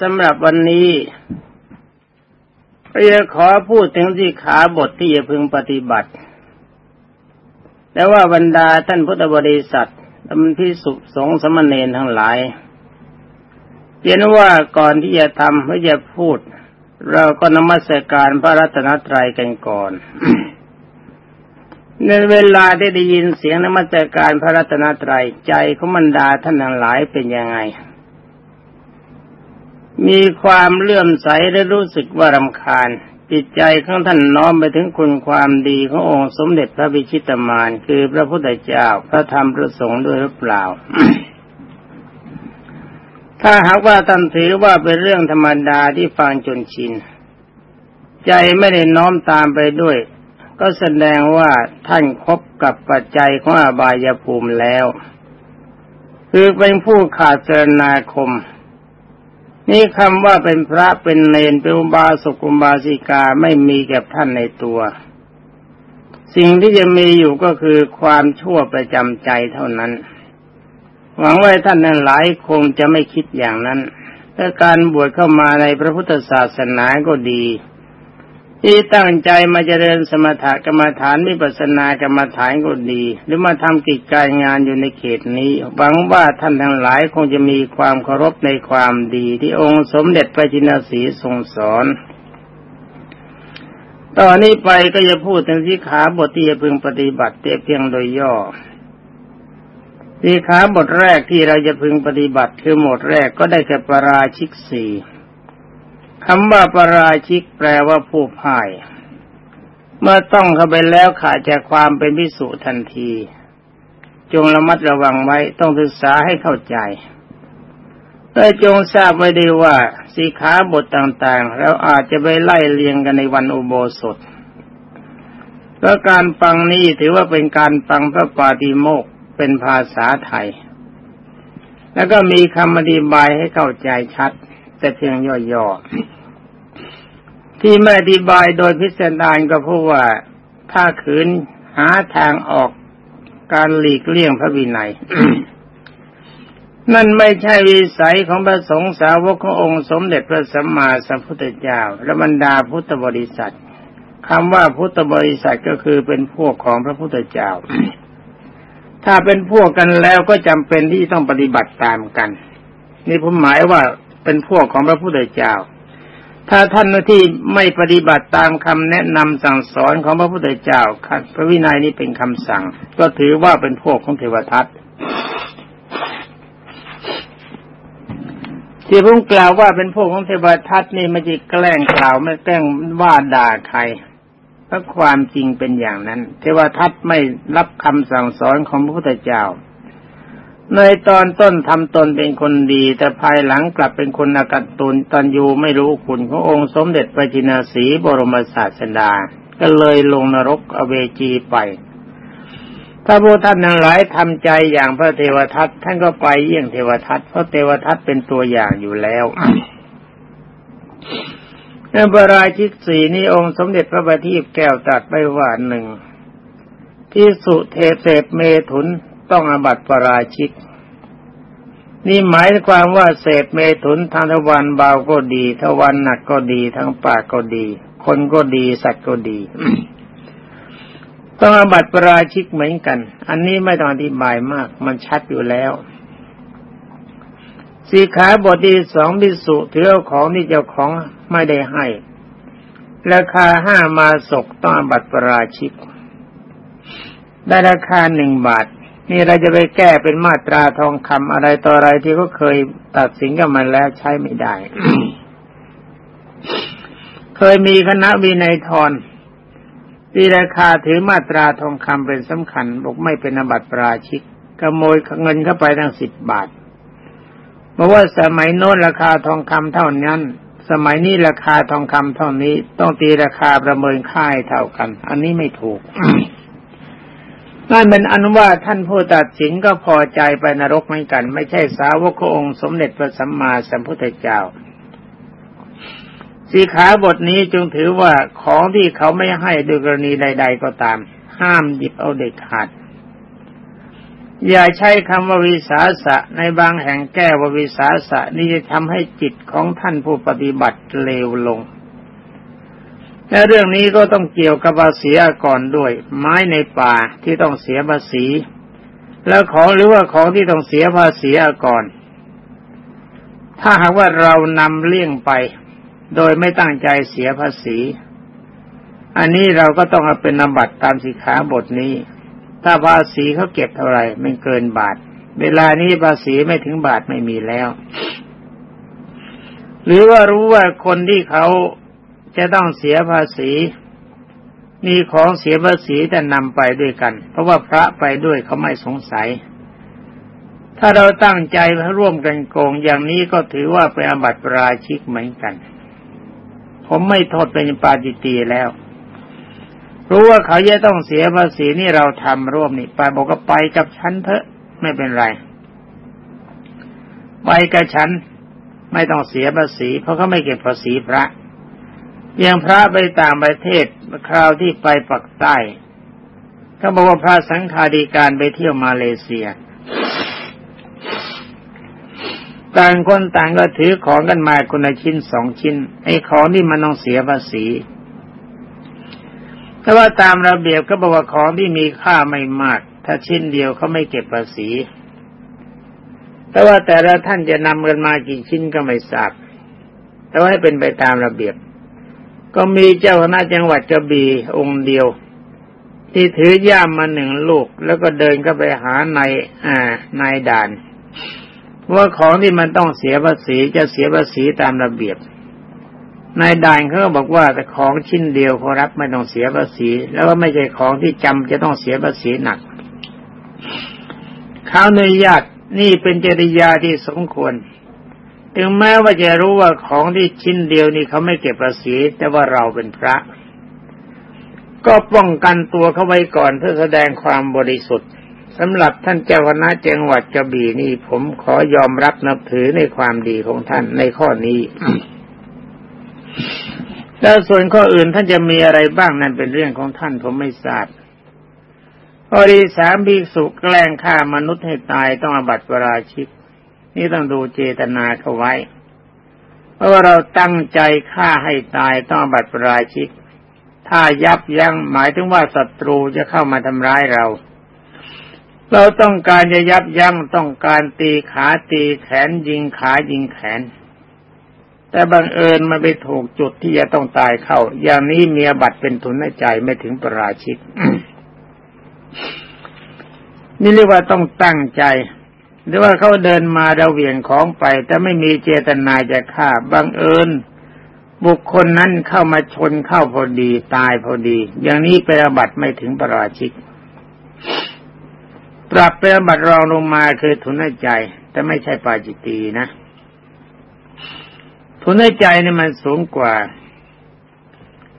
สำหรับวันนี้ก็จะขอพูดถึงที่ขาบทที่จะพึงปฏิบัติ แต่ว่าบรรดาท่านพุทธบริษัทท่านพิสุสงฆ์สมณเณรทั้งหลายเรียนว่าก่อนที่จะทำเพื่อจะพูด เราก็นมัสการพระรัตนตรัยกันก่อน ในเวลาได้ได้ยินเสียงนมัสการพระรัตนตรัยใจของบรรดาท่านทั้งหลายเป็นยังไง มีความเลื่อมใสและรู้สึกว่ารำคาญ จิตใจของท่านน้อมไปถึงคุณความดีขององค์สมเด็จพระบิชิตมานคือพระพุทธเจ้าพระธรรมพระสงฆ์ด้วยหรือเปล่า ถ้าหากว่าท่านถือว่าเป็นเรื่องธรรมดาที่ฟังจนชิน ใจไม่ได้น้อมตามไปด้วย ก็แสดงว่าท่านคบกับปัจจัยของอบายภูมิแล้ว คือเป็นผู้ขาดเจรนาคม นี่คำว่าเป็นพระเป็นเนนเป็นอุบาสกอุบาสิกาไม่มีแก่ท่านในตัว สิ่งที่จะมีอยู่ก็คือความชั่วประจำใจเท่านั้น หวังว่าท่านนั้นหลายคงจะไม่คิดอย่างนั้นถ้าการบวชเข้ามาในพระพุทธศาสนาก็ดี ที่ตั้งใจมาเจริญสมถกรรมฐานวิปัสนากรรมฐานก็ดี หรือมาทำกิจการงานอยู่ในเขตนี้หวังว่าท่านทั้งหลายคงจะมีความเคารพในความดีที่องค์สมเด็จพระจินสีทรงสอนตอนนี้ไปก็จะพูดถึงที่ขาบทที่จะพึงปฏิบัติเพียงโดยย่อสีขาบทแรกที่เราจะพึงปฏิบัติคือหมดแรกก็ได้แก่ปราชิกสี่ คำว่าปราชิกแปลว่าผู้พ่าย เมื่อต้องเข้าไปแล้วขาดจากความเป็นพิสุทันที จงระมัดระวังไว้ต้องศึกษาให้เข้าใจแต่จงทราบไว้ดีว่าสีขาบทต่างๆเราอาจจะไปไล่เลียงกันในวันอุโบสถเพราะการฟังนี้ถือว่าเป็นการฟังพระปาติโมกเป็นภาษาไทย แล้วก็มีคำอธิบายให้เข้าใจชัด แต่เพียงย่อๆ ที่ไม่อธิบายโดยพิสดารก็เพราะว่าถ้าขืนหาทางออกการหลีกเลี่ยงพระวินัย นั่นไม่ใช่วิสัยของพระสงฆ์สาวกขององค์สมเด็จพระสัมมาสัมพุทธเจ้าและบรรดาพุทธบริษัทคำว่าพุทธบริษัทก็คือเป็นพวกของพระพุทธเจ้า ถ้าเป็นพวกกันแล้วก็จำเป็นที่ต้องปฏิบัติตามกัน นี่ผมหมายว่าเป็นพวกของพระพุทธเจ้า ถ้าท่านที่ไม่ปฏิบัติตามคำแนะนำสั่งสอนของพระพุทธเจ้าพระวินัยนี้เป็นคำสั่ง ก็ถือว่าเป็นพวกของเทวทัตที่ผมกล่าวว่าเป็นพวกของเทวทัตนี่ไม่ใช่แกล้งกล่าวไม่แกล้งว่าด่าใครเพราะความจริงเป็นอย่างนั้น เทวทัตไม่รับคำสั่งสอนของพระพุทธเจ้า ในตอนต้นทำตนเป็นคนดี แต่ภายหลังกลับเป็นคนอากาศตุนตันยูไม่รู้คุณขององค์สมเด็จพระจินาสีบรมศาสดา ก็เลยลงนรกอเวจีไป ถ้าพวกท่านทั้งหลายทำใจอย่างพระเทวทัตท่านก็ไปเยี่ยงเทวทัตเพราะเทวทัตเป็นตัวอย่างอยู่แล้วในบราชิกสีนี้องค์สมเด็จพระบัณฑิตแก้วตัดไปว่าหนึ่งที่สุเทเสพเมถุน ต้องอบัติปราชิก นี่หมายความว่าเสพเมถุนทางทวารเบาก็ดีทวารหนักก็ดีทั้งปากก็ดี คนก็ดีสัตว์ก็ดี ต้องอบัติปราชิกเหมือนกัน อันนี้ไม่ต้องอธิบายมาก มันชัดอยู่แล้วสีขาบทที่สองพิสุถือของที่เจ้าของไม่ได้ให้ ราคาห้ามาศกต้องบัตรประราชิก ได้ราคาหนึ่งบาท นี่เราจะไปแก้เป็นมาตราทองคำอะไรต่ออะไรที่ก็เคยตัดสินกันมาแล้วใช้ไม่ได้ เคยมีคณะวินัยทรที่ราคาถือมาตราทองคำเป็นสำคัญ บอกไม่เป็นอบัตรปราชิกขโมยเงินเข้าไปทั้งสิบบาทเพราะว่าสมัยโน้นราคาทองคำเท่านั้น สมัยนี้ราคาทองคำเท่านี้ ต้องตีราคาประเมินค่าเท่ากัน อันนี้ไม่ถูก นั่นเป็นอนุว่าท่านผู้ตัดสินก็พอใจไปนรกเหมือนกัน ไม่ใช่สาวกองค์สมเด็จพระสัมมาสัมพุทธเจ้าสีขาบทนี้จึงถือว่าของที่เขาไม่ให้ด้วยกรณีใด ๆ ก็ตาม ห้ามหยิบเอาเด็กขาด อย่าใช้คำว่าวิสาสะในบางแห่งแก้ว่าวิสาสะนี่จะทำให้จิตของท่านผู้ปฏิบัติเลวลง และเรื่องนี้ก็ต้องเกี่ยวกับภาษีก่อนด้วย ไม้ในป่าที่ต้องเสียภาษี แล้วของหรือว่าของที่ต้องเสียภาษีก่อนถ้าหากว่าเรานำเลี่ยงไป โดยไม่ตั้งใจเสียภาษี อันนี้เราก็ต้องเอาเป็นนบัตรตามสิขาบทนี้ ถ้าภาษีเขาเก็บเท่าไหร่ไม่เกินบาท เวลานี้ภาษีไม่ถึงบาทไม่มีแล้ว หรือว่ารู้ว่าคนที่เขา จะต้องเสียภาษี มีของเสียภาษีแต่นำไปด้วยกัน เพราะว่าพระไปด้วยเขาไม่สงสัย ถ้าเราตั้งใจร่วมกันโกงอย่างนี้ก็ถือว่าเป็นอาบัติปราชิกเหมือนกัน ผมไม่โทษเป็นปาจิตีแล้ว รู้ว่าเขาจะต้องเสียภาษีนี่เราทำร่วมนี่ไปบอกก็ไปกับฉันเถอะไม่เป็นไร ไปกับฉันไม่ต้องเสียภาษี เพราะเขาไม่เก็บภาษีพระ ยังพระไปต่างประเทศคราวที่ไปปักใต้เขาบอกว่าพระสังฆาธิการไปเที่ยวมาเลเซีย ต่างคนต่างก็ถือของกันมาคนละชิ้นสองชิ้น ไอ้ของนี่มันต้องเสียภาษีแต่ว่าตามระเบียบก็บอกว่าของที่มีค่าไม่มาก ถ้าชิ้นเดียวเขาไม่เก็บภาษี แต่ว่าแต่ละท่านจะนำเงินมากี่ชิ้นก็ไม่ทราบแต่ว่าให้เป็นไปตามระเบียบ ก็มีเจ้าคณะจังหวัดกระบี่องค์เดียว ที่ถือย่ามมาหนึ่งลูก แล้วก็เดินก็ไปหานายอ่านายด่าน ว่าของที่มันต้องเสียภาษีจะเสียภาษีตามระเบียบนายด่านเขาก็บอกว่าแต่ของชิ้นเดียวเขารับไม่ต้องเสียภาษี แล้วก็ไม่ใช่ของที่จำจะต้องเสียภาษีหนักเขาวเนยญาตนี่เป็นจริยาที่สมควร ถึงแม้ว่าจะรู้ว่าของที่ชิ้นเดียวนี่เขาไม่เก็บภาษี แต่ว่าเราเป็นพระ ก็ป้องกันตัวเขาไว้ก่อนเพื่อแสดงความบริสุทธิ์สำหรับท่านเจ้าคณะจังหวัดกระบี่นี่ ผมขอยอมรับนับถือในความดีของท่านในข้อนี้แล้วส่วนข้ออื่นท่านจะมีอะไรบ้างนั่นเป็นเรื่องของท่านผมไม่ทราบอที่สามภิกษุแกล้งฆ่ามนุษย์ให้ตายต้องอบัติปราชิก นี่ต้องดูเจตนาเขาไว้ เพราะว่าเราตั้งใจฆ่าให้ตายต้องบัตรปราชิก ถ้ายับยั้งหมายถึงว่าศัตรูจะเข้ามาทำร้ายเรา เราต้องการจะยับยั้งต้องการตีขาตีแขนยิงขายิงแขน แต่บังเอิญมาไปถูกจุดที่จะต้องตายเข้า อย่างนี้เมียบัตรเป็นทุนในใจไม่ถึงปราชิกนี่เรียกว่าต้องตั้งใจ หรือว่าเขาเดินมาเราเหวี่ยงของไป แต่ไม่มีเจตนาจะฆ่าบังเอิญบุคคลนั้นเข้ามาชนเข้าพอดีตายพอดี อย่างนี้เป็นอบัตไม่ถึงประราชิก ปรับเป็นอบัตรองลงมาคือทุนใจ แต่ไม่ใช่ปาจิตีนะ ทุนใจนี่มันสูงกว่า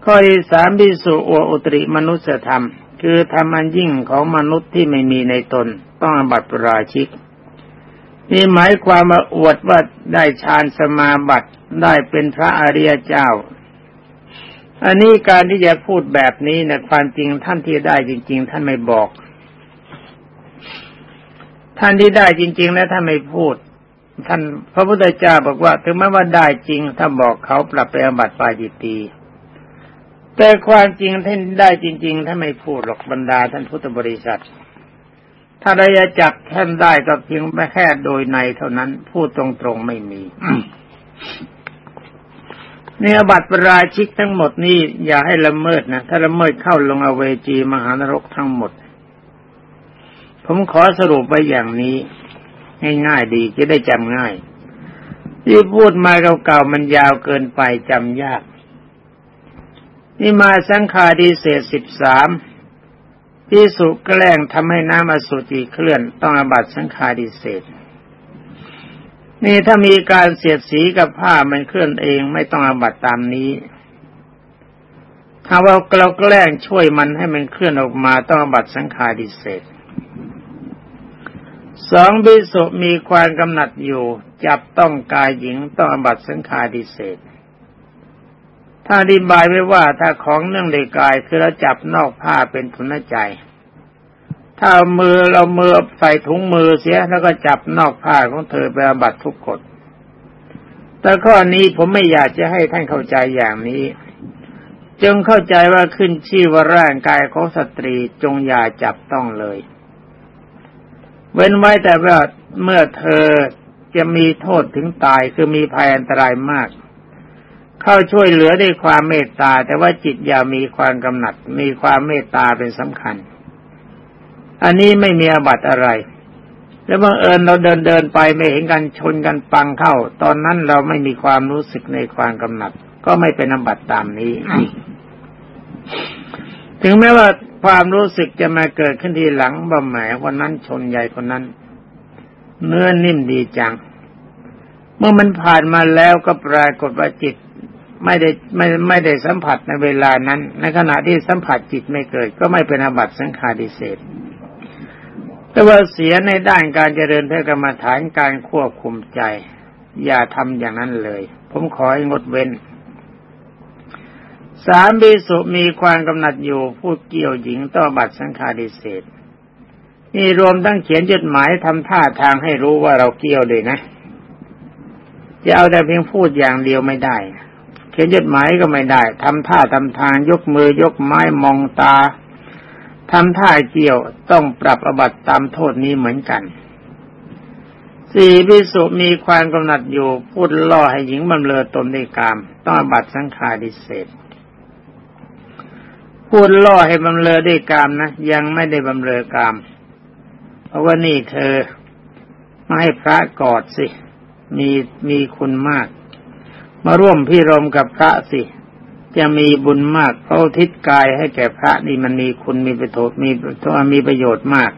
ข้อที่สามพิสุออุตริมนุษยธรรม คือธรรมันยิ่งของมนุษย์ที่ไม่มีในตน ต้องอบัตรประราชิก นี่หมายความว่าอวดว่าได้ฌานสมาบัติได้เป็นพระอริยเจ้า อันนี้การที่จะพูดแบบนี้นะความจริงท่านที่ได้จริง ๆ ท่านไม่บอก ท่านที่ได้จริง ๆ แล้วท่านไม่พูด ท่านพระพุทธเจ้าบอกว่า ถึงแม้ว่าได้จริง ถ้าบอกเขาปรับไปอบัติปาจิตีแต่ความจริงท่านได้จริง ๆ ท่านไม่พูดหรอกบรรดาท่านพุทธบริษัท ถ้าเราจะจับท่านได้ก็เพียงแค่โดยในเท่านั้นพูดตรงๆไม่มีเนี่ยบัตรประราชิกทั้งหมดนี่อย่าให้ละเมิดนะถ้าละเมิดเข้าลงอเวจีมหานรกทั้งหมด ผมขอสรุปไปอย่างนี้ ง่ายๆดีจะได้จำง่าย ที่พูดมาเก่าๆมันยาวเกินไปจำยาก นี่มาสังขาดีเศษสิบสาม ที่สุแกล้งทำให้น้ำอสุจิเคลื่อนต้องอบัตสังฆาดิเศษนี่ถ้ามีการเสียดสีกับผ้ามันเคลื่อนเองไม่ต้องอบัตตามนี้ ถ้าว่าเราแกล้งช่วยมันให้มันเคลื่อนออกมาต้องอบัตสังฆาดิเศษสองบิสุมีความกำหนัดอยู่ จับต้องกายหญิงต้องอบัตสังฆาดิเศษ ถ้าอธิบายไว้ว่าถ้าของเนื่องในกายคือเราจับนอกผ้าเป็นทุนใจ ถ้ามือเรามือใส่ถุงมือเสียแล้วก็จับนอกผ้าของเธอไปอาบัตทุกกฎแต่ข้อนี้ผมไม่อยากจะให้ท่านเข้าใจอย่างนี้ จงเข้าใจว่าขึ้นชื่อว่าร่างกายของสตรีจงอย่าจับต้องเลย เว้นไว้แต่ว่าเมื่อเธอจะมีโทษถึงตายคือมีภัยอันตรายมาก เข้าช่วยเหลือด้วยความเมตตา แต่ว่าจิตอย่ามีความกำหนัด มีความเมตตาเป็นสำคัญ อันนี้ไม่มีอบัตอะไร แล้วบังเอิญเราเดินเดินไปไม่เห็นกันชนกันปังเข้า ตอนนั้นเราไม่มีความรู้สึกในความกำหนัด ก็ไม่เป็นอบัตตามนี้ ถึงแม้ว่าความรู้สึกจะมาเกิดขึ้นทีหลังบ่แหมวันนั้นชนใหญ่คนนั้น เนื้อนิ่มดีจัง เมื่อมันผ่านมาแล้วก็ปรากฏว่าจิต ไม่ได้ไม่ไม่ได้สัมผัสในเวลานั้น ในขณะที่สัมผัสจิตไม่เกิด ก็ไม่เป็นอบัตสังขาดิเศษแต่ว่าเสียในด้านการเจริญพระกรรมฐานการควบคุมใจ อย่าทำอย่างนั้นเลย ผมขอให้งดเว้น สามบิสุมีความกำหนัดอยู่พูดเกี่ยวหญิงต่อบัตรสังฆาดิเศษนี่รวมทั้งเขียนจดหมายทำท่าทางให้รู้ว่าเราเกี่ยวเลยนะ จะเอาแต่เพียงพูดอย่างเดียวไม่ได้ ขียนจดหมายก็ไม่ได้ทำท่าทำทางยกมือยกไม้มองตาทำท่าเกี่ยวต้องปรับอบัตตามโทษนี้เหมือนกันสี่พิสุมีความกำหนัดอยู่พูดล่อให้หญิงบำเรอตนในกาม ต้องอบัตสังฆาดิเศษพูดล่อให้บำเรอด้วยกามนะยังไม่ได้บำเรอกาม เพราะว่านี่เธอไมาให้พระกอดสิ มีมีคุณมาก มาร่วมพี่รมกับพระสิ จะมีบุญมากเพราะทิศกายให้แก่พระนี่มันมีคุณมีประโยชน์มีมีประโยชน์มาก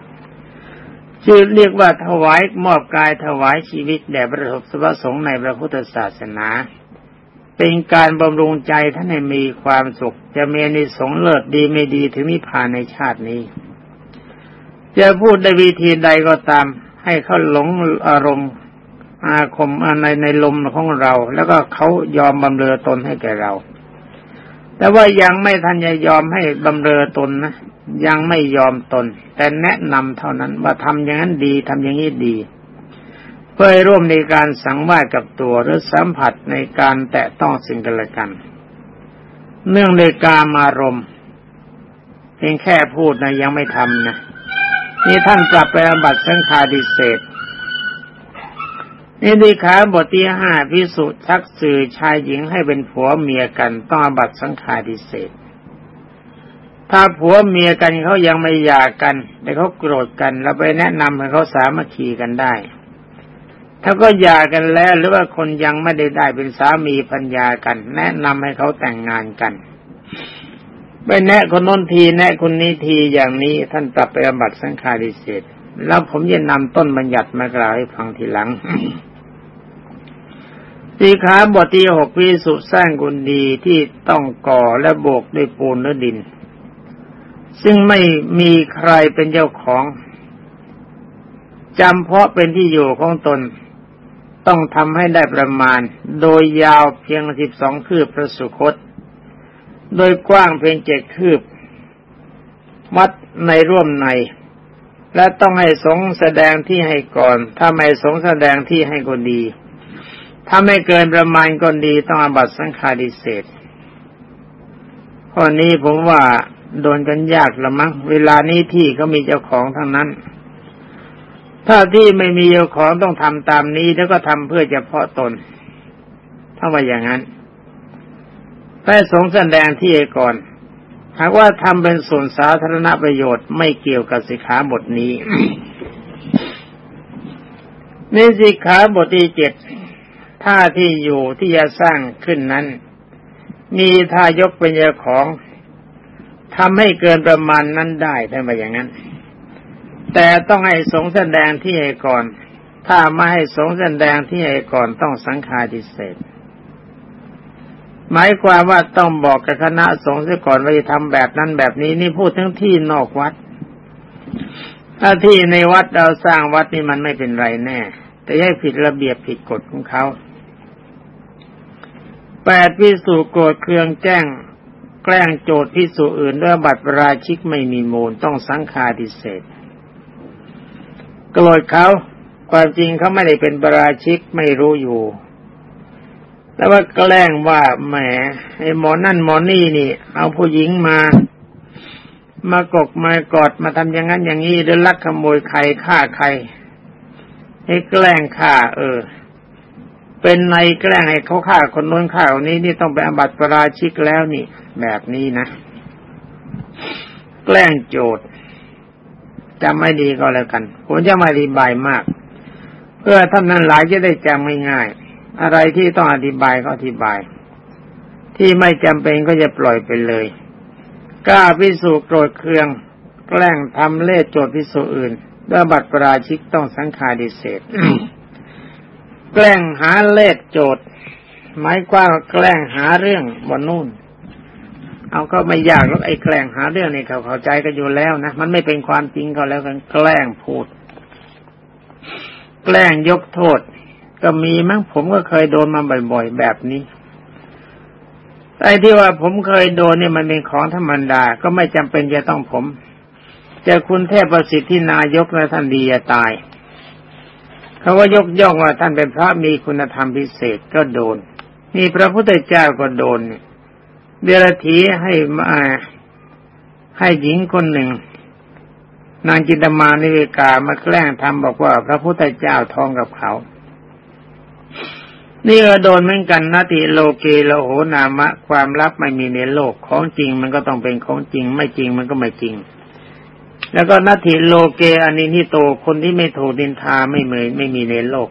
ชื่อเรียกว่าถวายมอบกายถวายชีวิตแด่พระสพสงฆ์ในพระพุทธศาสนา เป็นการบำรุงใจท่านให้มีความสุข จะมีนิสงเลิศดีไม่ดีถึงนิพพานในชาตินี้ จะพูดได้วิธีใดก็ตาม ให้เขาหลงอารมณ์ อาคมในในลมของเรา แล้วก็เขายอมบำเรอตนให้แก่เรา แต่ว่ายังไม่ทันจะยอมให้บำเรอตนนะยังไม่ยอมตน แต่แนะนำเท่านั้นว่าทำอย่างนั้นดีทำอย่างนี้ดี เพื่อร่วมในการสังวาสกับตัวหรือสัมผัสในการแตะต้องสิ่งกันและกัน เนื่องในกามารมเพียงแค่พูดนะยังไม่ทำนะนี่ท่านปรับไปอบัตสังฆาดิเศษ นี่ดีขาบทที่ห้าพิสุทักสื่อชายหญิงให้เป็นผัวเมียกันต้องอบัตสังฆาดิเศษถ้าผัวเมียกันเขายังไม่หย่ากัน แต่เขาโกรธกันเราไปแนะนำให้เขาสามัคคีกันได้ ถ้าก็หย่ากันแล้วหรือว่าคนยังไม่ได้ได้เป็นสามีพัญญากัน แนะนำให้เขาแต่งงานกันไปแนะคนน้นทีแนะคนนี้ทีอย่างนี้ท่านปรับไปอบัตสังฆาริเศษแล้วผมจะนำต้นบัญญัติมากล่าวให้ฟังทีหลัง สีขาบทที่หกพิสุสร้างกุลดีที่ต้องก่อและโบกด้วยปูนและดิน ซึ่งไม่มีใครเป็นเจ้าของจำเพาะเป็นที่อยู่ของตน ต้องทำให้ได้ประมาณ โดยยาวเพียงสิบสองคืบประสุคต โดยกว้างเพียงเจ็ดคืบวัดในร่วมใน และต้องให้สงแสดงที่ให้ก่อน ถ้าไม่สงแสดงที่ให้ก็ดี ถ้าไม่เกินประมาณก็ดีต้องอาบัตสังฆาดิเศษข้อนี้ผมว่าโดนกันยากละมั้งเวลานี้ที่เขามีเจ้าของทั้งนั้น ถ้าที่ไม่มีเจ้าของต้องทำตามนี้แล้วก็ทำเพื่อเฉพาะตน ถ้าว่าอย่างนั้นแต่สงแสดงที่ก่อนหากว่าทำเป็นส่วนสาธารณประโยชน์ไม่เกี่ยวกับสิกขาบทนี้ในสิกขาบทที่เจ็ด ท่าที่อยู่ที่จะสร้างขึ้นนั้น มีทายกเป็นเจ้าของทำให้เกินประมาณนั้นได้ถ้ามอย่างนั้น แต่ต้องให้สงแสดงที่ให้ก่อน ถ้าไม่ให้สงแสดงที่ให้ก่อนต้องสังฆาทิเศษหมายความว่าต้องบอกกับคณะสงฆ์เสียก่อนว่าจะทำแบบนั้นแบบนี้นี่พูดทั้งที่นอกวัด ถ้าที่ในวัดเราสร้างวัดนี่มันไม่เป็นไรแน่ แต่ให้ผิดระเบียบผิดกฎของเขา แปดพิสูจโกรธเครืองแจ้ง แกล้งโจทย์พิสูจอื่นด้วยบัตรราชิกไม่มีมูลต้องสังฆาทิเศษโกรธเขาความจริงเขาไม่ได้เป็นประราชิกไม่รู้อยู่ แต่ว่าแกล้งว่าแหมไอ้หมอนั่นหมอนี่นี่ เอาผู้หญิงมา มากกมากอดมาทำอย่างนั้นอย่างนี้หรือลักขโมยใครฆ่าใครให้แกล้งฆ่า เออ เป็นในแกล้งให้เขาฆ่าคนโน้นฆ่าคนนี้นี่ต้องไปอบัติประราชิกแล้วนี่ แบบนี้นะ แกล้งโจทย์จำไม่ดีก็แล้วกันผมจะมาอธิบายมาก เพื่อท่านนั้นหลายจะได้จำง่ายๆอะไรที่ต้องอธิบายก็อธิบาย ที่ไม่จำเป็นก็จะปล่อยไปเลยกล้าพิสูจน์โกรธเคือง แกล้งทำเล่โจทย์พิสูจน์อื่นด้วยบัตรประราชิกต้องสังคาดิเศษ แกล้งหาเล่โจทย์หมายความแกล้งหาเรื่องบนนู่น เอาก็ไม่ยากแล้วไอ้แกล้งหาเรื่องนี่เขาเข้าใจกันอยู่แล้วนะมันไม่เป็นความจริงก็แล้วกันแกล้งพูด แกล้งยกโทษ ก็มีมั้งผมก็เคยโดนมาบ่อย ๆ แบบนี้ไอ้ที่ว่าผมเคยโดนเนี่ยมันเป็นของธรรมดา ก็ไม่จำเป็นจะต้องผมจะคุณเทพประสิทธิ์ที่นายกและท่านดีจะตาย เขาว่ายกย่องว่าท่านเป็นพระมีคุณธรรมพิเศษก็โดน นี่พระพุทธเจ้าก็โดนเนี่ยเดรธีให้มาให้หญิงคนหนึ่ง นางจินตมานิเวกามาแกล้งทำบอกว่าพระพุทธเจ้าท้องกับเขา นี่ก็โดนเหมือนกันนาติโลเกโลโหนามะ ความลับไม่มีในโลกของจริงมันก็ต้องเป็นของจริง ไม่จริงมันก็ไม่จริง แล้วก็นาติโลเกอนินิโตคนที่ไม่ถูกดินทาไม่เหมยไม่มีในโลก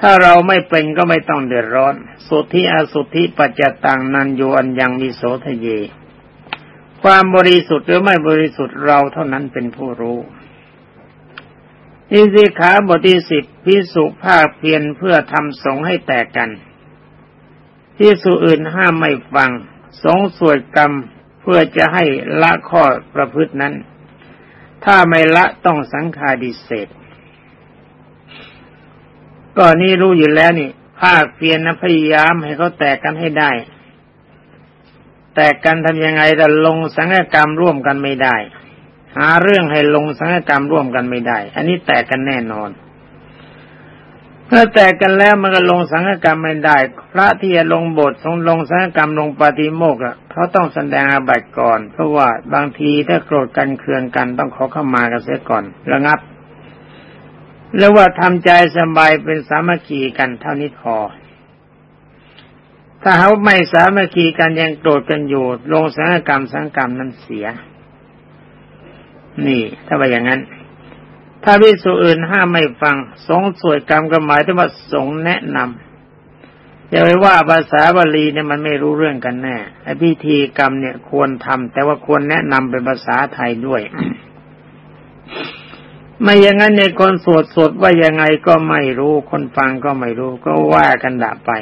ถ้าเราไม่เป็นก็ไม่ต้องเดือดร้อน สุทธิอสุทธิปัจจตังนันโยอันยังมีโสทเย ความบริสุทธิ์หรือไม่บริสุทธิ์เราเท่านั้นเป็นผู้รู้อิสิขาบทที่สิบพิสุภาคเพียรเพื่อทำสงให้แตกกันที่สุอื่นห้ามไม่ฟัง สงสวดกรรมเพื่อจะให้ละข้อประพฤตินั้น ถ้าไม่ละต้องสังขาดิเศษก็นี่รู้อยู่แล้วนี่ภาคเพียรนะพยายามให้เขาแตกกันให้ได้ แตกกันทำยังไงแต่ลงสังฆกรรมร่วมกันไม่ได้ หาเรื่องให้ลงสังฆกรรมร่วมกันไม่ได้ อันนี้แตกกันแน่นอน เมื่อแตกกันแล้วมันก็ลงสังฆกรรมไม่ได้ พระที่จะลงบททรงลงสังฆกรรมลงปฏิโมกข์เขาต้องแสดงอาบัติก่อน เพราะว่าบางทีถ้าโกรธกันเคืองกันต้องขอเข้ามากันเสียก่อนระงับ แล้วว่าทำใจสบายเป็นสามัคคีกันเท่านี้พอถ้าเขาไม่สามัคคีกันยังโกรธกันอยู่ ลงสังกรรมสังกรรมนั้นเสีย นี่ ถ้าว่าอย่างนั้น ถ้าวิสุอื่นห้ามไม่ฟัง สงสวยกรรมก็หมายถึงว่าสงแนะนำอย่าไปว่าภาษาบาลีเนี่ยมันไม่รู้เรื่องกันแน่ไอ้พิธีกรรมเนี่ยควรทำแต่ว่าควรแนะนำเป็นภาษาไทยด้วย ไม่อย่างนั้นในคนสวดสวดว่ายังไงก็ไม่รู้คนฟังก็ไม่รู้ก็ว่ากันดับไป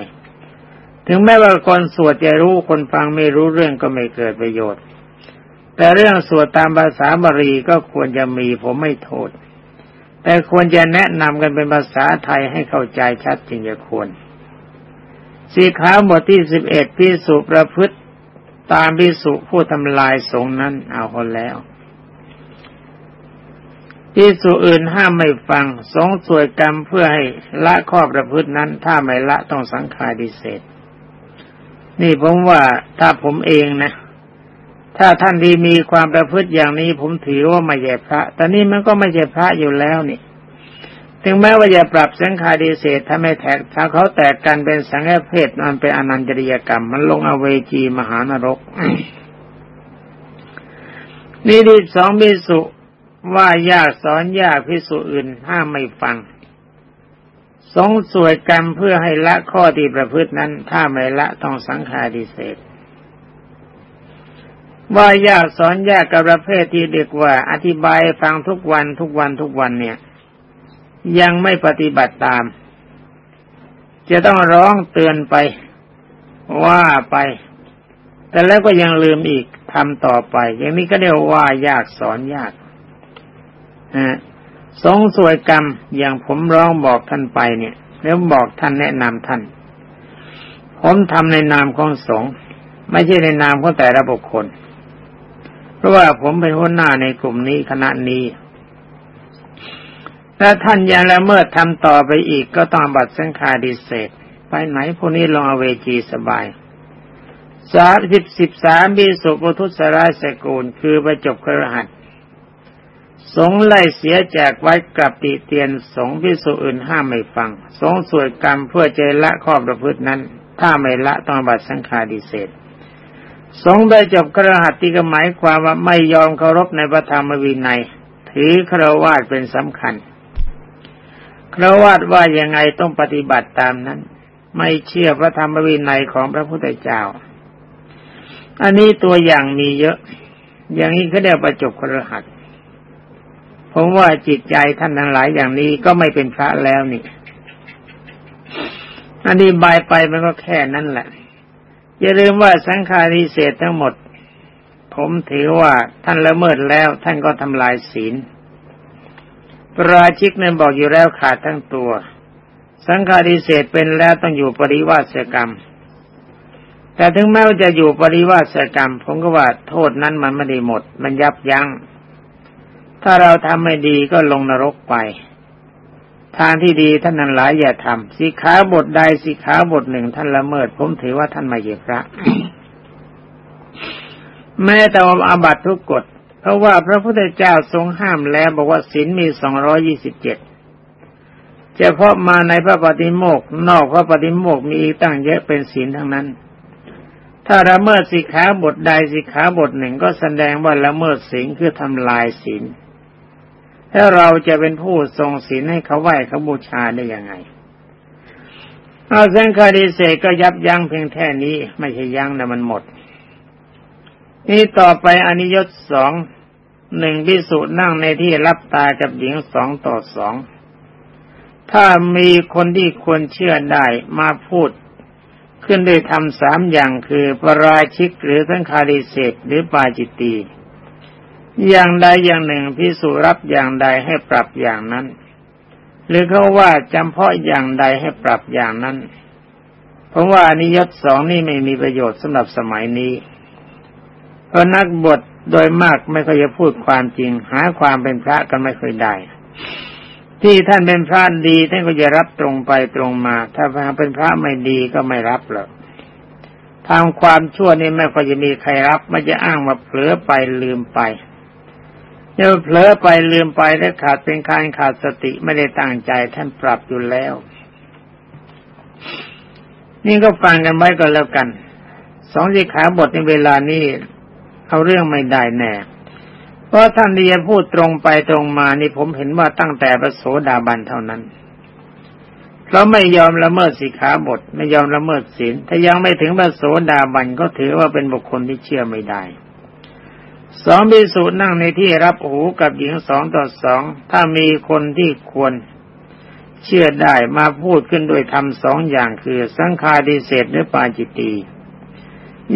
ถึงแม้ว่าคนสวดจะรู้คนฟังไม่รู้เรื่องก็ไม่เกิดประโยชน์ แต่เรื่องสวดตามภาษาบาลีก็ควรจะมีผมไม่โทษ แต่ควรจะแนะนำกันเป็นภาษาไทยให้เข้าใจชัดจริงจะควรสีขาวบทที่สิบเอ็ดพิสุประพฤติตามพิสุผู้ทำลายสงนั้นเอาคนแล้วที่สุอื่นห้ามไม่ฟัง สงสวยกรรมเพื่อให้ละข้อประพฤตินั้น ถ้าไม่ละต้องสังขารดิเศษ นี่ผมว่าถ้าผมเองนะ ถ้าท่านที่มีความประพฤติอย่างนี้ผมถือว่าไม่ใช่พระ แต่นี่มันก็ไม่ใช่พระอยู่แล้วนี่ ถึงแม้ว่าจะปรับสังขารดิเศษถ้าไม่แตกถ้าเขาแตกกันเป็นสังฆเพศมันเป็นอนันตริยกรรม มันลงอเวจีมหานรก นี่ที่สองมีสุว่ายากสอนยากพิสูจอื่นห้ามไม่ฟัง สงสวยกรรมเพื่อให้ละข้อที่ประพฤตินั้น ถ้าไม่ละต้องสังขารดิเศษ ว่ายากสอนยากกับประเภทที่เรียกว่า อธิบายฟังทุกวันทุกวันทุกวันเนี่ย ยังไม่ปฏิบัติตาม จะต้องร้องเตือนไป ว่าไป แต่แล้วก็ยังลืมอีกทำต่อไป อย่างนี้ก็เรียกว่ายากสอนยากฮะสงสวยกรรมอย่างผมร้องบอกท่านไปเนี่ย แล้วบอกท่านแนะนำท่าน ผมทำในนามของสงฆ์ไม่ใช่ในนามของแต่ละบุคคล เพราะว่าผมเป็นหัวหน้าในกลุ่มนี้คณะนี้ถ้าท่านยังละเมิดทำต่อไปอีกก็ต้องบัตรสังฆาดิเศษ ไปไหนพวกนี้ลงอเวจีสบายสามสิบสิบสามบีสุปุทุสรายสกุลคือประจบกระหัตสงไล่เสียแจกไว้กับติเตียนสงพิสุอื่นห้ามไม่ฟัง สงสวยกรรมเพื่อเจละข้อประพฤตินั้น ถ้าไม่ละต้องบัตรสังฆาดิเศษ สงได้จบกระหัตที่ก็หมายความว่าไม่ยอมเคารพในพระธรรมวินัย ถือครวาดเป็นสำคัญครวาดว่ายังไงต้องปฏิบัติตามนั้น ไม่เชื่อพระธรรมวินัยของพระพุทธเจ้า อันนี้ตัวอย่างมีเยอะ อย่างนี้เขาเรียกประจบคระหัสผมว่าจิตใจท่านทั้งหลายอย่างนี้ก็ไม่เป็นพระแล้วนี่อันนี้บายไปมันก็แค่นั้นแหละ อย่าลืมว่าสังฆาริเศษทั้งหมด ผมถือว่าท่านละเมิดแล้วท่านก็ทำลายศีลปราชิกนั้นบอกอยู่แล้วขาดทั้งตัว สังฆาริเศษเป็นแล้วต้องอยู่ปริวาสกรรม แต่ถึงแม้ว่าจะอยู่ปริวาสกรรม ผมก็ว่าโทษนั้นมันไม่ได้หมด มันยับยัง้งถ้าเราทำไม่ดีก็ลงนรกไป ทางที่ดีท่านนั้นหลายอย่าทำสิขาบทใดสิขาบทหนึ่งท่านละเมิด ผมถือว่าท่านไม่เยพระ แม้แต่อาบัตทุกกฎเพราะว่าพระพุทธเจ้าทรงห้ามแล้วบอกว่าศีลมีสองร้อยี่สิบเจ็ดเฉพาะมาในพระปฏิโมกนอกพระปฏิโมกมีอีกตั้งเยอะเป็นศีลทั้งนั้น ถ้าละเมิดสิขาบทใดสิขาบทหนึ่งก็แสดงว่าละเมิดศีลคือทำลายศีล ถ้าเราจะเป็นผู้ทรงศีลให้เขาไหว้เขาบูชาได้ยังไงเอาสังฆาริเศษก็ยับยั้งเพียงแค่นี้ ไม่ใช่ยั้งนะมันหมด นี่ต่อไปอนิยตสองหนึ่งพิสุนั่งในที่รับตากับหญิงสองต่อสองถ้ามีคนที่ควรเชื่อได้มาพูด ขึ้นด้วยทำสามอย่างคือปราชิกหรือทั้งคาริเศษหรือปาจิตตี อย่างใดอย่างหนึ่งพิสุรับอย่างใดให้ปรับอย่างนั้น หรือเขาว่าจำเพาะอย่างใดให้ปรับอย่างนั้น เพราะว่านิยตสองนี่ไม่มีประโยชน์สำหรับสมัยนี้ เพราะนักบทโดยมากไม่ค่อยจะพูดความจริง หาความเป็นพระกันไม่เคยได้ ที่ท่านเป็นพระดีท่านก็จะรับตรงไปตรงมา ถ้าเป็นพระไม่ดีก็ไม่รับหรอกทำความชั่วนี่ไม่ค่อยจะมีใครรับ มันจะอ้างมาเผลอไปลืมไป ยวเผลอไปลืมไปและขาดเป็นการขาดสติไม่ได้ตั้งใจท่านปรับอยู่แล้ว นี่ก็ฟังกันไว้ก็แล้วกัน สองสิขาบทในเวลานี้เอาเรื่องไม่ได้แน่เพราะท่านที่จะพูดตรงไปตรงมานี่ผมเห็นว่าตั้งแต่พระโสดาบันเท่านั้นเราไม่ยอมละเมิดสิขาบท ไม่ยอมละเมิดศีลถ้ายังไม่ถึงพระโสดาบันก็ถือว่าเป็นบุคคลที่เชื่อไม่ได้ สองบิสูจนั่งในที่รับหูกับหญิงสองต่อสองถ้ามีคนที่ควร เชื่อได้มาพูดขึ้นด้วยทำสองอย่างคือสังฆาดิเศษหรือปาจิตตี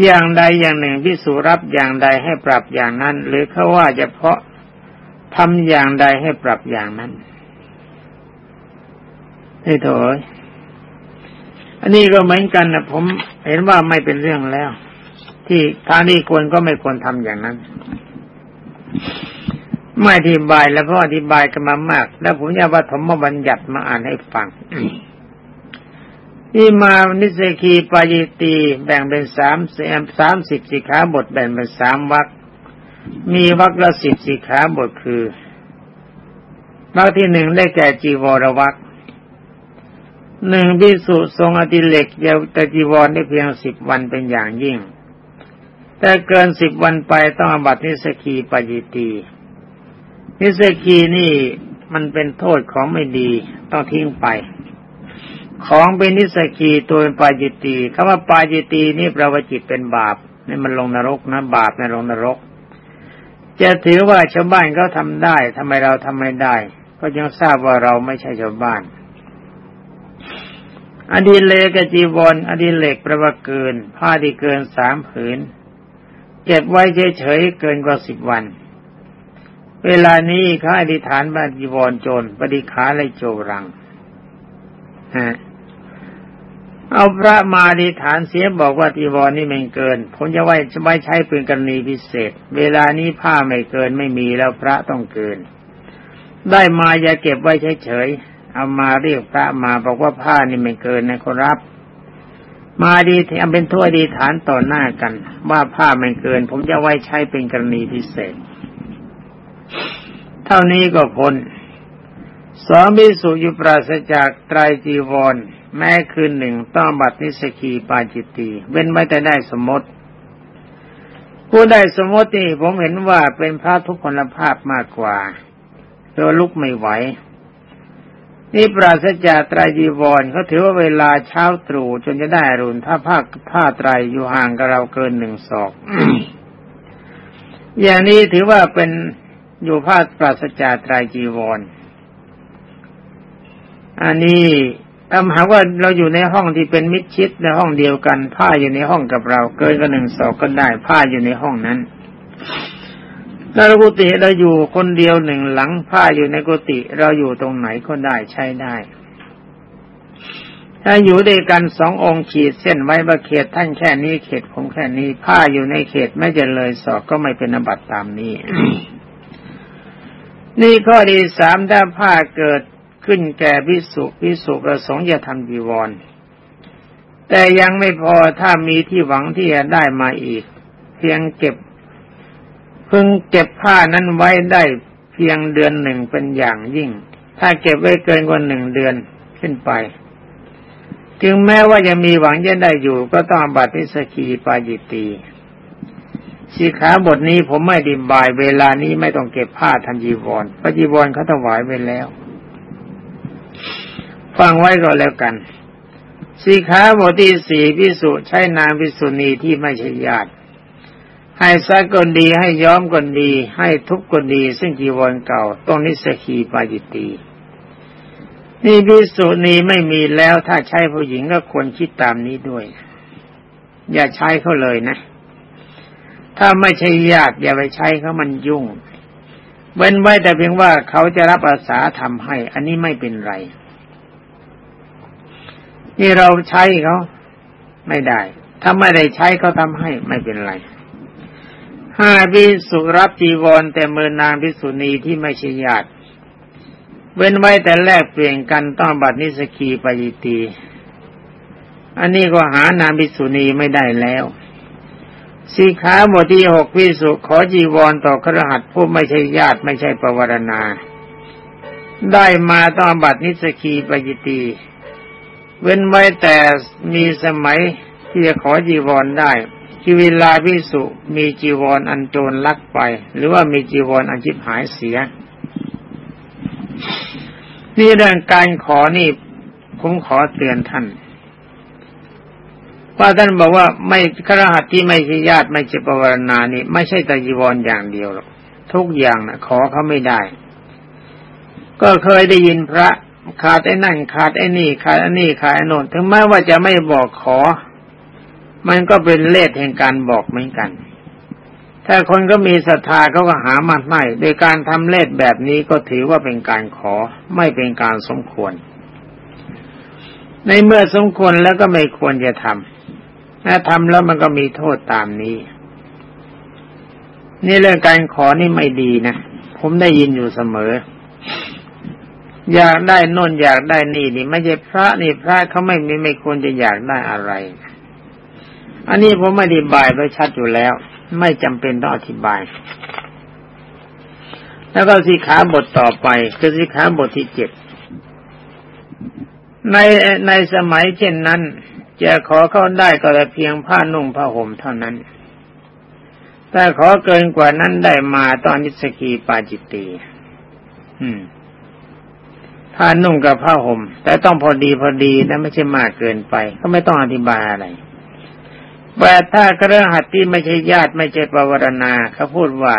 อย่างใดอย่างหนึ่งพิสูรับอย่างใดให้ปรับอย่างนั้น หรือเขาว่าจะเพาะทำอย่างใดให้ปรับอย่างนั้นนี่โถยอันนี้ก็เหมือนกันนะผมเห็นว่าไม่เป็นเรื่องแล้ว ที่ทางนี้ควรก็ไม่ควรทำอย่างนั้น ไม่อธิบายแล้วเพราะอธิบายกันมามาก แล้วผมจะว่าผมมบัญญัติมาอ่านให้ฟังที่มานิสกีปายิตีแบ่งเป็นสามสสามสิบสิขาบทแบ่งเป็นสามวักมีวักละสิบสิขาบทคือวักที่หนึ่งได้แก่จีวรวักหนึ่งพิสุทรงอติเล็กยาวแต่จีวรได้เพียงสิบวันเป็นอย่างยิ่ง แต่เกินสิบวันไปต้องอบัตินิสกีปายิตี นิสกีนี่มันเป็นโทษของไม่ดีต้องทิ้งไป ของเป็นนิสกีตัวเป็นปาจิตตีคำว่าปาจิตตีนี่แปลว่าจิตเป็นบาปนี่มันลงนรกนะบาปในลงนรก จะถือว่าชาวบ้านเขาทาได้ทำไมเราทำไม่ได้ ก็ยังทราบว่าเราไม่ใช่ชาวบ้าน อดีเลกจีวรอดีเลกประว่าเกิน ผ้าที่เกินสามผืน เก็บไว้เฉยๆเกินกว่าสิบวัน เวลานี้ข้าอธิษฐานบาจีวรโจรปฏิขาเลโจรังฮะเอาพระมาดิฐานเสียบอกว่าจีวรนี่มันเกิน ผมจะไว้จะไม่ใช้เป็นกรณีพิเศษ เวลานี้ผ้าไม่เกินไม่มีแล้วพระต้องเกิน ได้มาอย่าเก็บไว้เฉยๆเอามาเรียกพระมาบอกว่าผ้านี่ไม่เกินนะครับ มาดีทำเป็นทั่วดีฐานต่อหน้ากัน ว่าผ้าไม่เกิน ผมจะไว้ใช้เป็นกรณีพิเศษ เท่านี้ก็พ้นสองบิสุอยู่ปราศจากไตรจีวร แม้คืนหนึ่งต้องบัตรนิสกีปาจิตตีเว้นไว้แต่ได้สมมติ ผู้ได้สมมตินี่ผมเห็นว่าเป็นพระทุกพลภาพมากกว่าตัวลุกไม่ไหว นี่ปราศจากไตรจีวรเขาถือว่าเวลาเช้าตรู่จนจะได้รุนถ้าภาคผ้าไตรอยู่ห่างกับเราเกินหนึ่งศอก อย่างนี้ถือว่าเป็น อยู่ผ้าปราศจากไตรจีวร อันนี้ถ้าหากว่าเราอยู่ในห้องที่เป็นมิดชิดในห้องเดียวกัน ผ้าอยู่ในห้องกับเรา เกินกว่าหนึ่งศอกก็ได้ ผ้าอยู่ในห้องนั้นเรากุฏิเราอยู่คนเดียวหนึ่งหลังผ้าอยู่ในกุฏิเราอยู่ตรงไหนก็ได้ใช้ได้ ถ้าอยู่ด้วยกันสององค์ขีดเส้นไว้ว่าเขตท่านแค่นี้เขตผมแค่นี้ผ้าอยู่ในเขตไม่จะเลยศอกก็ไม่เป็นอบัตตามนี้ นี่ข้อดีสามถ้าผ้าเกิดขึ้นแก่พิสุพิสุประสงค์จะทำจีวร แต่ยังไม่พอถ้ามีที่หวังที่จะได้มาอีก เพียงเก็บเพิ่งเก็บผ้านั้นไว้ได้เพียงเดือนหนึ่งเป็นอย่างยิ่ง ถ้าเก็บไว้เกินกว่าหนึ่งเดือนขึ้นไปถึงแม้ว่าจะมีหวังจะได้อยู่ก็ต้องบัติสกีปาจิตี สีขาบทนี้ผมไม่ดิบายเวลานี้ไม่ต้องเก็บผ้าทำจีวรพระจีวรเขาถวายไว้แล้ว ฟังไว้ก็แล้วกันสีขาบทที่สี่พิสุใช้นามพิสุณีที่ไม่ใช่ญาติให้ซักคนดีให้ย้อมคนดี ให้ทุบคนดี ซึ่งจีวรเก่าต้องนิสกีปาจิตีนี่พิสุณีไม่มีแล้วถ้าใช้ผู้หญิงก็ควรคิดตามนี้ด้วย อย่าใช้เขาเลยนะ ถ้าไม่ใช่ญาติอย่าไปใช้เขามันยุ่ง เว้นไว้แต่เพียงว่าเขาจะรับอาสาทำให้ อันนี้ไม่เป็นไร นี่เราใช้เขาไม่ได้ ถ้าไม่ได้ใช้เขาทำให้ไม่เป็นไรห้าพิสุรับจีวรแต่มือนางพิสุณีที่ไม่ใช่ญาติ เว้นไว้แต่แลกเปลี่ยนกันต้องบัตรนิสกีปยิตี อันนี้ก็หานางพิสุณีไม่ได้แล้ว สีขาบทที่หกพิสุขอจีวรต่อครหัสผู้ไม่ใช่ญาติไม่ใช่ปวารณา ได้มาต้องบัตรนิสกีปยิตีเว้นไว้แต่มีสมัยที่จะขอจีวรได้ที่เวลาพิสุมีจีวรออันโจรลักไป หรือว่ามีจีวรออันชิบหายเสีย นี่เรื่องการขอนี่ผมขอเตือนท่าน ว่าท่านบอกว่าไม่ครหัสที่ไม่ใช่ญาติไม่ใช่ปวารณานี่ ไม่ใช่ต่จีวรอย่างเดียวหรอกทุกอย่างนะขอเขาไม่ได้ ก็เคยได้ยินพระขาดไอ้นั่นขาดไอ้นี่ขาดไอ้นี่ขาดไอ้นนถึงแม้ว่าจะไม่บอกขอ มันก็เป็นเลสแห่งการบอกเหมือนกัน ถ้าคนก็มีศรัทธาเขาก็หามาให้โดยการทำเลสแบบนี้ก็ถือว่าเป็นการขอไม่เป็นการสมควร ในเมื่อสมควรแล้วก็ไม่ควรจะทำ ถ้าทำแล้วมันก็มีโทษตามนี้ นี่เรื่องการขอนี่ไม่ดีนะ ผมได้ยินอยู่เสมอ อยากได้นนอยากได้นี่นี่ ไม่ใช่พระนี่พระเขาไม่มีไม่ควรจะอยากได้อะไร อันนี้ผมไม่อธิบายไว้ชัดอยู่แล้ว ไม่จำเป็นต้องอธิบาย แล้วก็สิขาบทต่อไป คือสิขาบทที่เจ็ดในในสมัยเช่นนั้น จะขอเข้าได้ก็แต่เพียงผ้านุ่งผ้าห่มเท่านั้น แต่ขอเกินกว่านั้นได้มาตอนนิสกีปาจิตตีอืมผ้านุ่งกับผ้าห่ม แต่ต้องพอดีพอดีนะไม่ใช่มากเกินไป ก็ไม่ต้องอธิบายอะไรแต่ถ้ากระหัตที่ไม่ใช่ญาติไม่ใช่ปวารณาเขาพูดว่า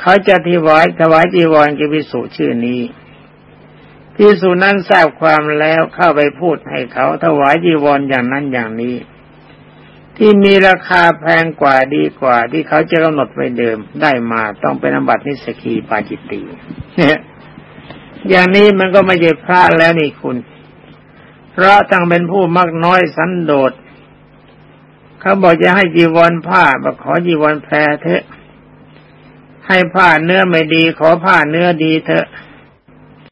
เขาจะถวายถวายจีวรกิวิสุชื่อนี้ พิสุนั้นทราบความแล้วเข้าไปพูดให้เขาถวายจีวรอย่างนั้นอย่างนี้ ที่มีราคาแพงกว่าดีกว่า ที่เขาจะกำหนดไว้เดิมได้มาต้องเป็นอบัตินิสกีปาจิตตีเนี่ยอย่างนี้มันก็ไม่ใช่พระแล้วนี่คุณพระตั้งเป็นผู้มักน้อยสันโดษเขาบอกจะให้จีวรผ้าบอกขอจีวรแพรเถอะ ให้ผ้าเนื้อไม่ดี ขอผ้าเนื้อดีเถอะ